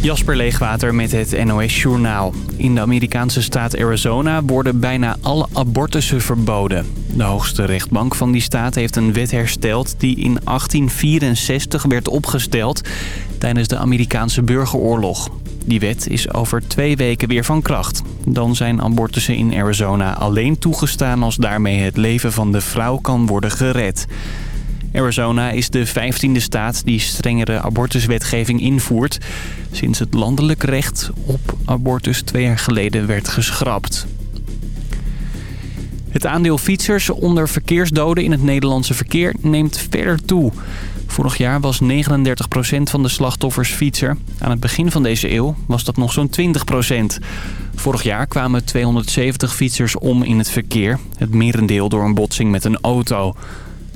Jasper Leegwater met het NOS Journaal. In de Amerikaanse staat Arizona worden bijna alle abortussen verboden. De hoogste rechtbank van die staat heeft een wet hersteld die in 1864 werd opgesteld tijdens de Amerikaanse burgeroorlog. Die wet is over twee weken weer van kracht. Dan zijn abortussen in Arizona alleen toegestaan als daarmee het leven van de vrouw kan worden gered. Arizona is de vijftiende staat die strengere abortuswetgeving invoert... sinds het landelijk recht op abortus twee jaar geleden werd geschrapt. Het aandeel fietsers onder verkeersdoden in het Nederlandse verkeer neemt verder toe. Vorig jaar was 39% van de slachtoffers fietser. Aan het begin van deze eeuw was dat nog zo'n 20%. Vorig jaar kwamen 270 fietsers om in het verkeer. Het merendeel door een botsing met een auto.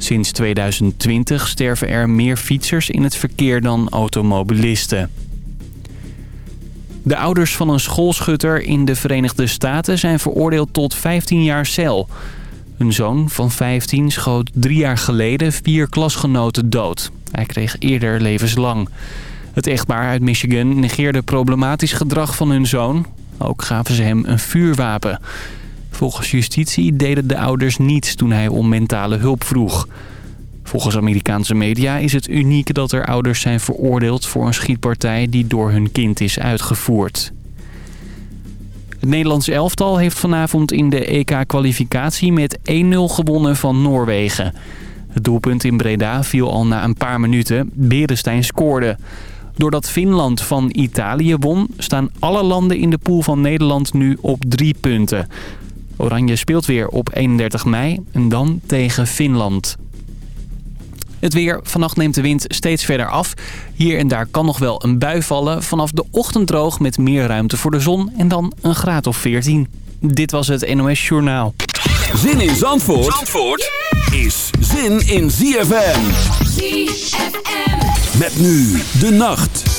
Sinds 2020 sterven er meer fietsers in het verkeer dan automobilisten. De ouders van een schoolschutter in de Verenigde Staten zijn veroordeeld tot 15 jaar cel. Hun zoon van 15 schoot drie jaar geleden vier klasgenoten dood. Hij kreeg eerder levenslang. Het echtpaar uit Michigan negeerde problematisch gedrag van hun zoon. Ook gaven ze hem een vuurwapen. Volgens justitie deden de ouders niets toen hij om mentale hulp vroeg. Volgens Amerikaanse media is het uniek dat er ouders zijn veroordeeld voor een schietpartij die door hun kind is uitgevoerd. Het Nederlands elftal heeft vanavond in de EK-kwalificatie met 1-0 gewonnen van Noorwegen. Het doelpunt in Breda viel al na een paar minuten. Berestein scoorde. Doordat Finland van Italië won, staan alle landen in de pool van Nederland nu op drie punten. Oranje speelt weer op 31 mei en dan tegen Finland. Het weer. Vannacht neemt de wind steeds verder af. Hier en daar kan nog wel een bui vallen. Vanaf de ochtend droog met meer ruimte voor de zon en dan een graad of 14. Dit was het NOS Journaal. Zin in Zandvoort, Zandvoort is zin in ZFM. ZFM. Met nu de nacht.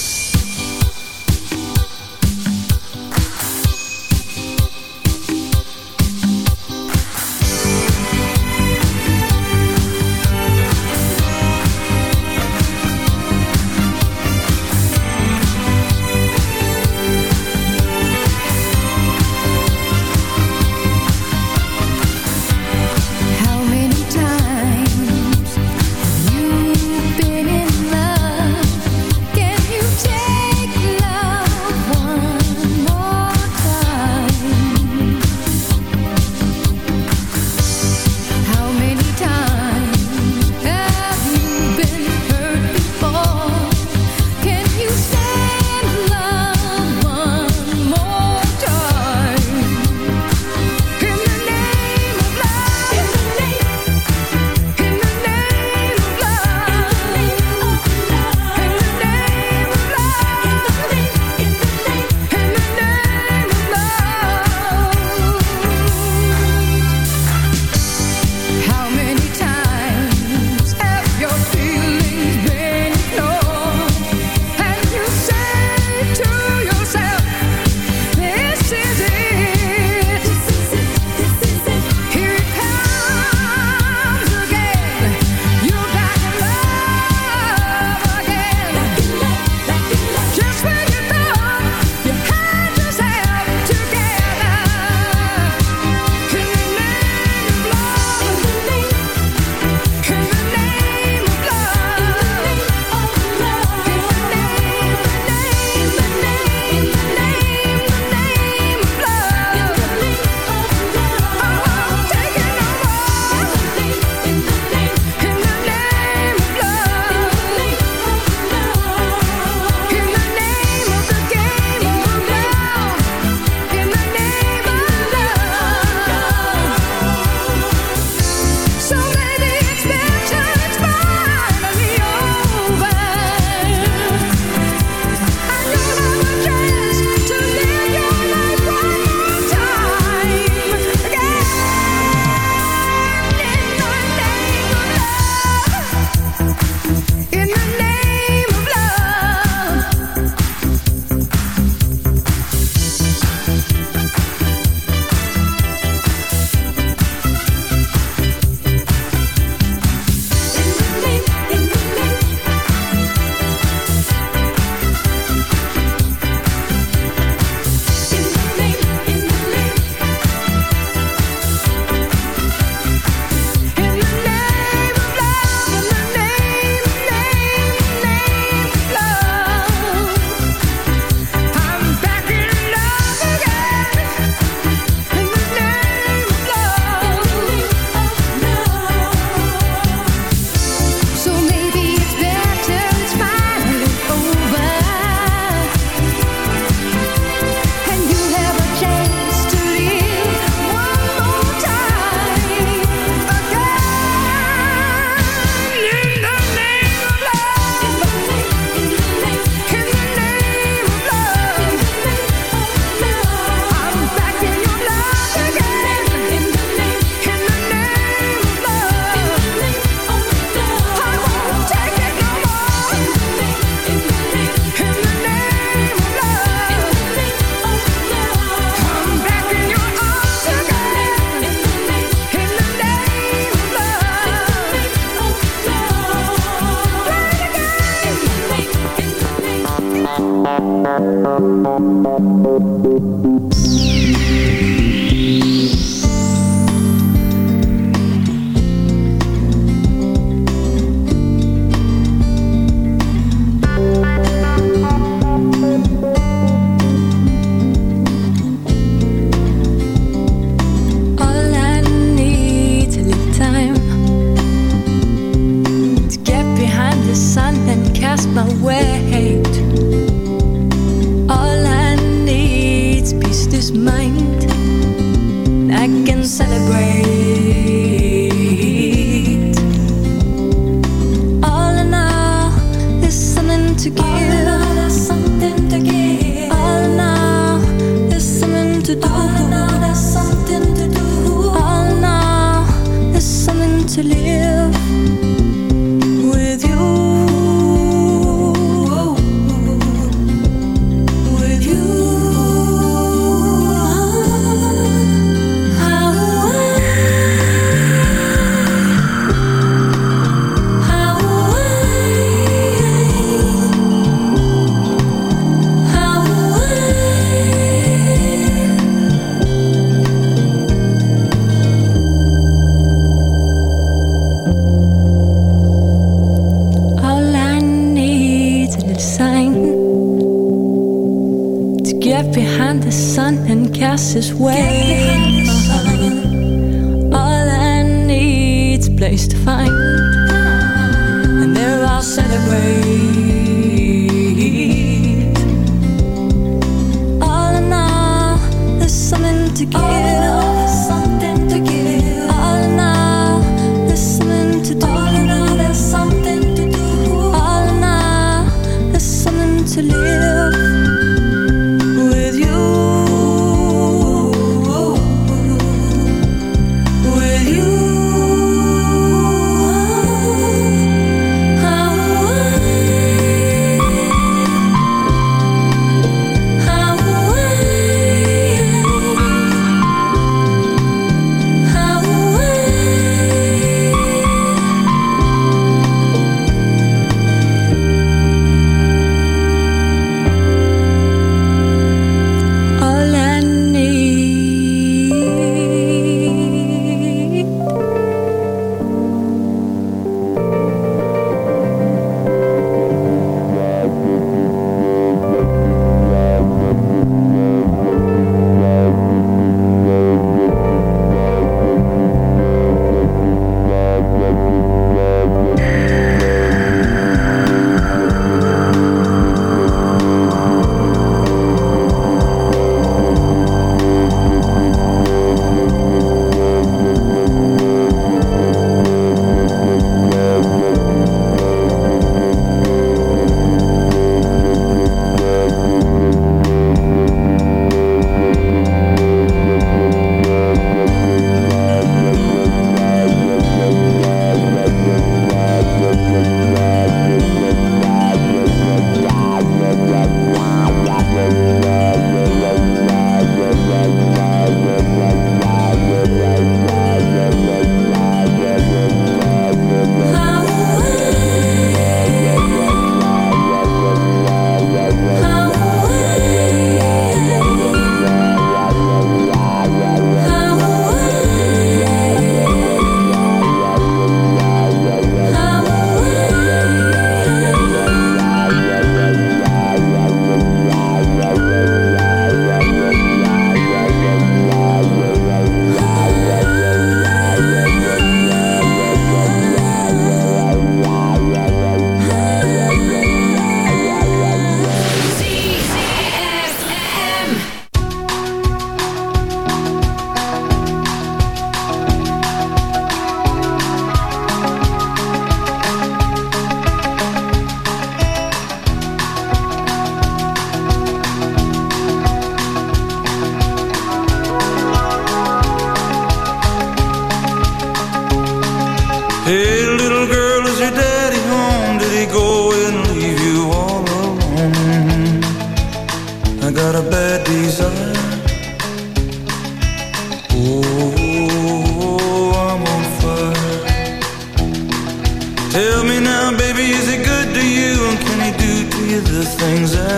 Tell me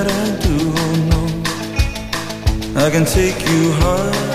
I do oh know. I can take you high.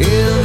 in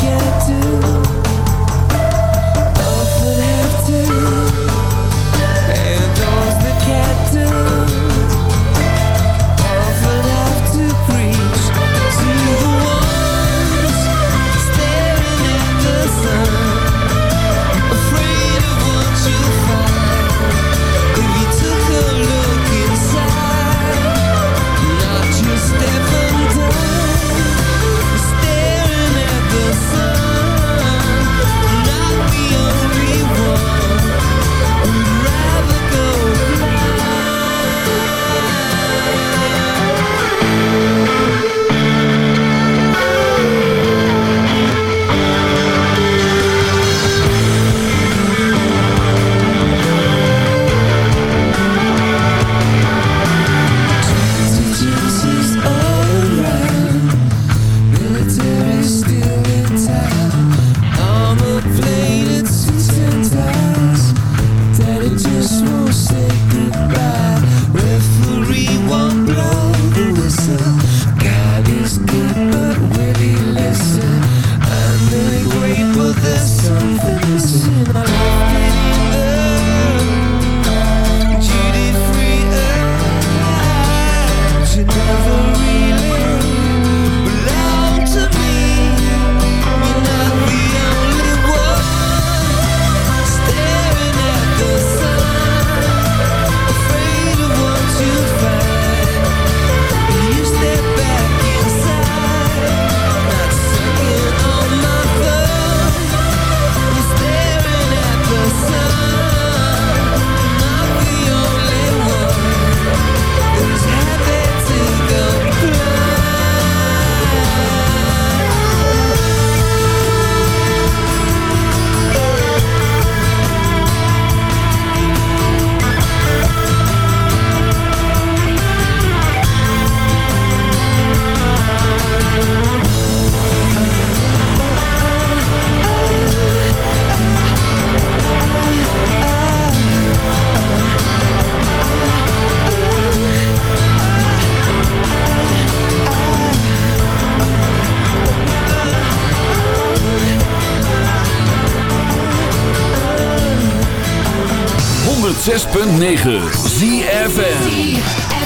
Yeah. 106.9 ZFN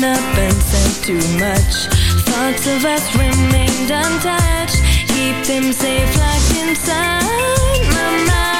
too much. Thoughts of us remained untouched. Keep them safe locked inside my mind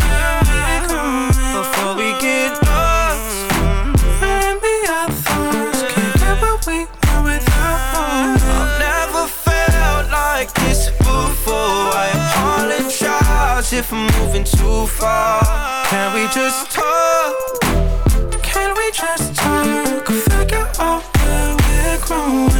if moving too far. Can we just talk? Can we just talk? Figure out where we're growing.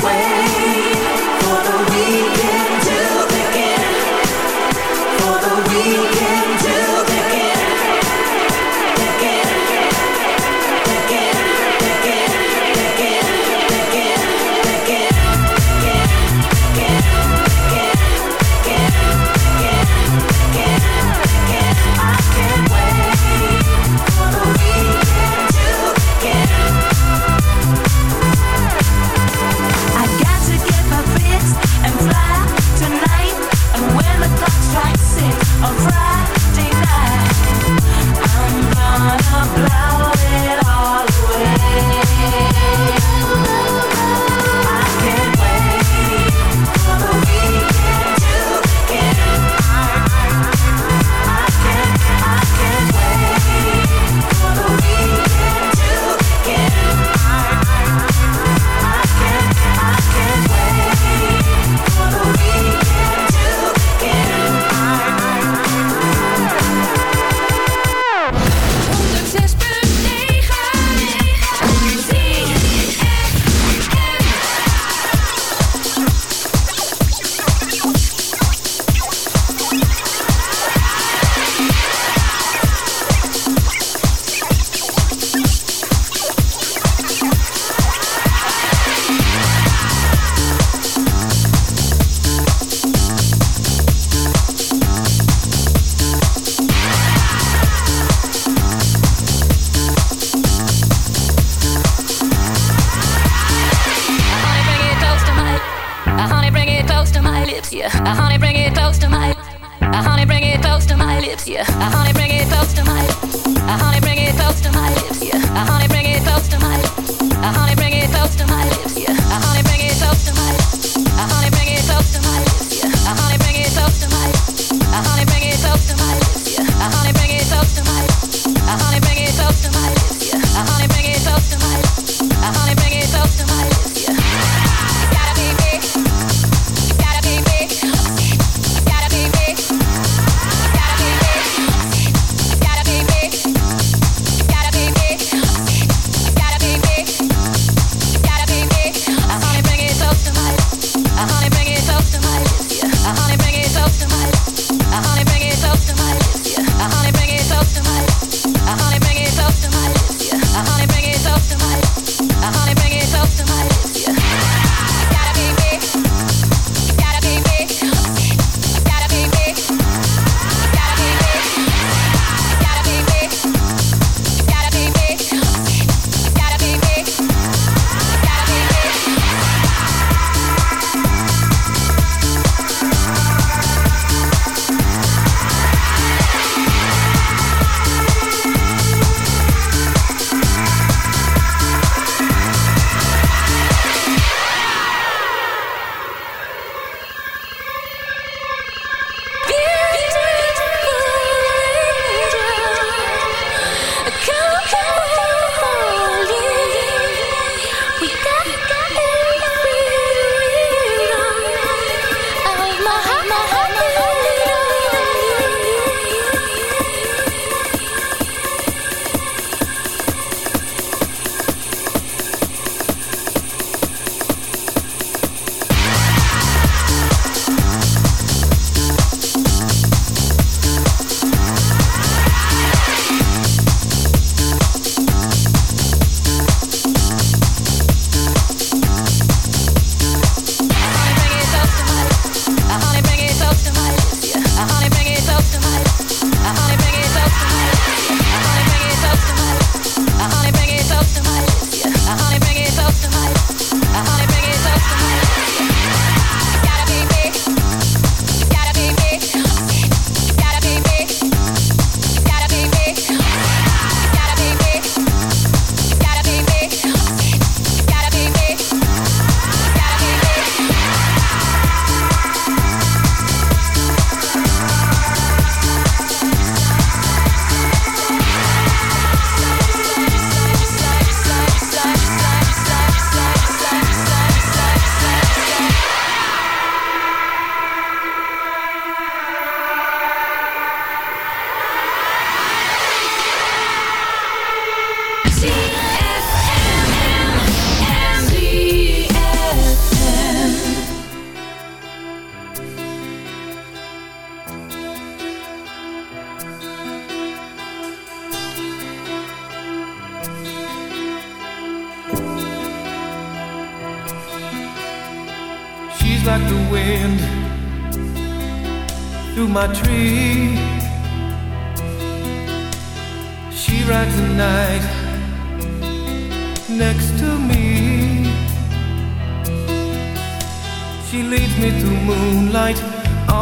away. Uh, honey, bring it close to my. Uh, honey, bring it close to my lips, yeah. Uh, honey, bring it close to my. Uh, honey, bring it close to my lips, yeah. Uh, honey, bring it close to my. Uh, honey, bring it close to my lips, yeah. Uh, honey, bring it close to my. Uh, honey, bring it close to my lips, yeah. Uh, honey, bring it close to my. Uh, honey, bring it close to my lips, yeah. Uh, honey, bring it close to my. Uh, honey, bring it close to my lips, yeah. Uh, honey, bring it close to my. Uh,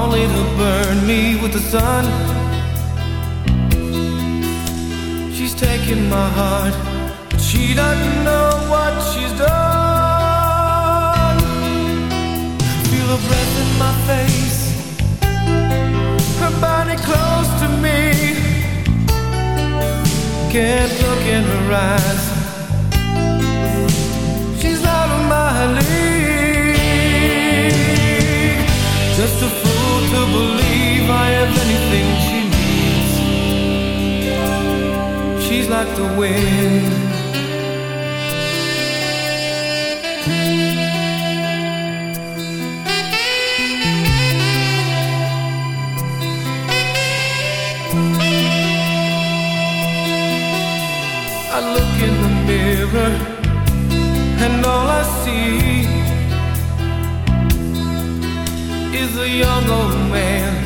only to burn me with the sun. She's taken my heart, but she doesn't know what she's done. Feel her breath in my face, her body close to me. Can't look in her eyes. She's out of my league. Just a of anything she needs. She's like the wind. I look in the mirror and all I see is a young old man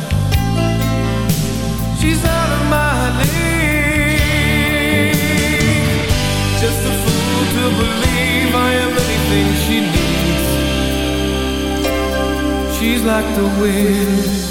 to believe I am anything she needs. She's like the wind.